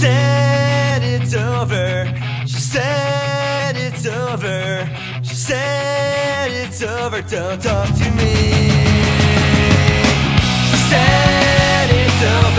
said it's over, Said it's over. Said it's over. don't talk to me myself